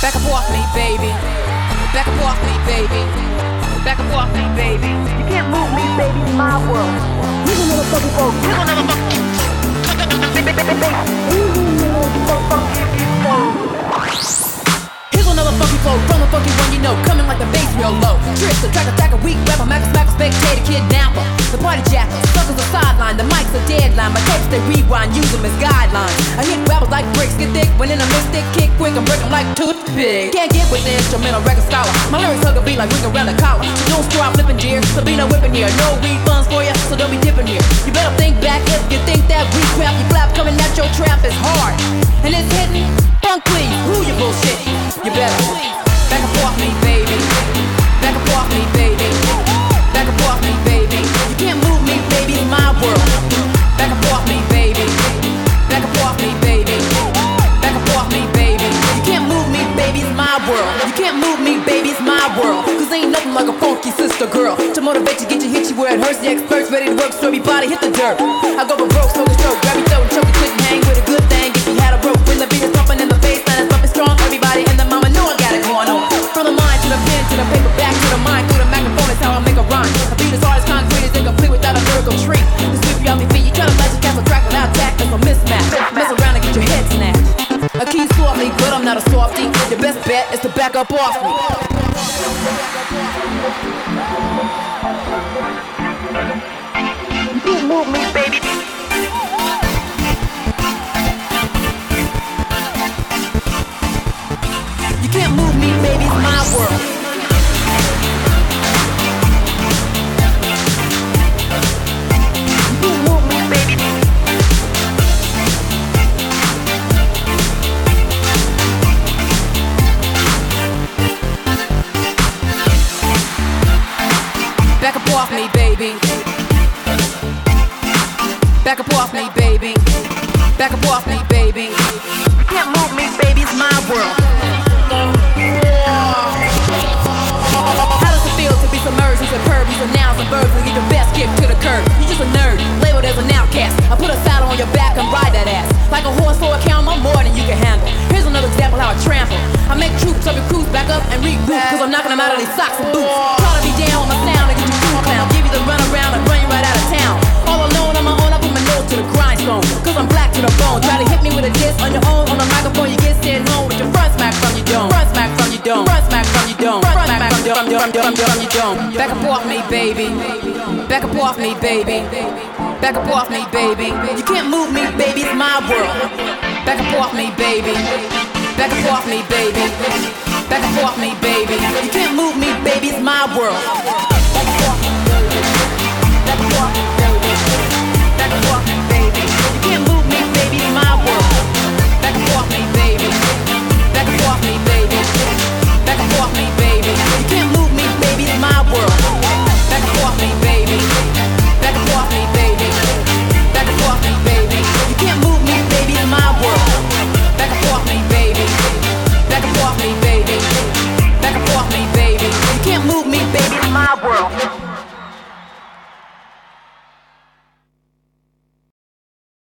Back up off me, baby. Back up off me, baby. Back up off me, baby. You can't move me, baby, in my world. You can never fucking go. You can never fucking. Here's another funky flow from a funky one you know, coming like the bass real low. Tricks, attack, attack, a weak rapper, mac, smack, spectator, kidnapper. The party jack, suckers a sideline, the mic's a deadline. My tapes they rewind, use them as guidelines. I hit like bricks, get thick, when in a mystic, kick quick, and break them like toothpick. Can't get with the instrumental record scholar. My lyrics hug a beat like ring around the collar. So don't stop flipping dear, so be no whipping here. No refunds for you, so don't be dipping here. You better think back if you think that we crap, you flap coming at your trap is hard. And it's hitting, funk please, who you bullshit? You better my world. You can't move me, baby, it's my world. Cause ain't nothing like a funky sister girl. To motivate you, get you, hit you where it hurts. The experts ready to work, so everybody hit the dirt. I go for broke, smoke a stroke, grab your throat, choke, you couldn't hang with a good thing. If you had a rope, when the beat is thumping in the bass, line is bumping strong. Everybody and the mama know I got it going on. From the mind to the pen to the paper, back to the mind, through the microphone is how I make a rhyme. A beat as hard as concrete is incomplete without a lyrical treat. To sweep you off your feet, you try to match a castle track without tact, that's a mismatch. Not a softy. Your best bet is to back up off me. You can't move me, baby. You can't move me, baby, it's my world. Off me, baby. Back up off me, baby. Back up off me, baby. Can't move me, baby, it's my world. How does it feel to be submerged into pervies and nouns and verbs and get your best kick to the curb? You're just a nerd, labeled as an outcast. I put a saddle on your back and ride that ass. Like a horse for a cow, I'm more than you can handle. Here's another example how I trample. I make troops of your crews back up and regroup, cause I'm knocking them out of these socks and boots. Try to be down with my sound dome. From your dome. Back up off me, baby. Back up off me, baby. Back up off me, baby. You can't move me, baby. It's my world. Back up off me, baby. Back up off me, baby. Back up off me, baby. You can't move me, baby. It's my world. baby, my world.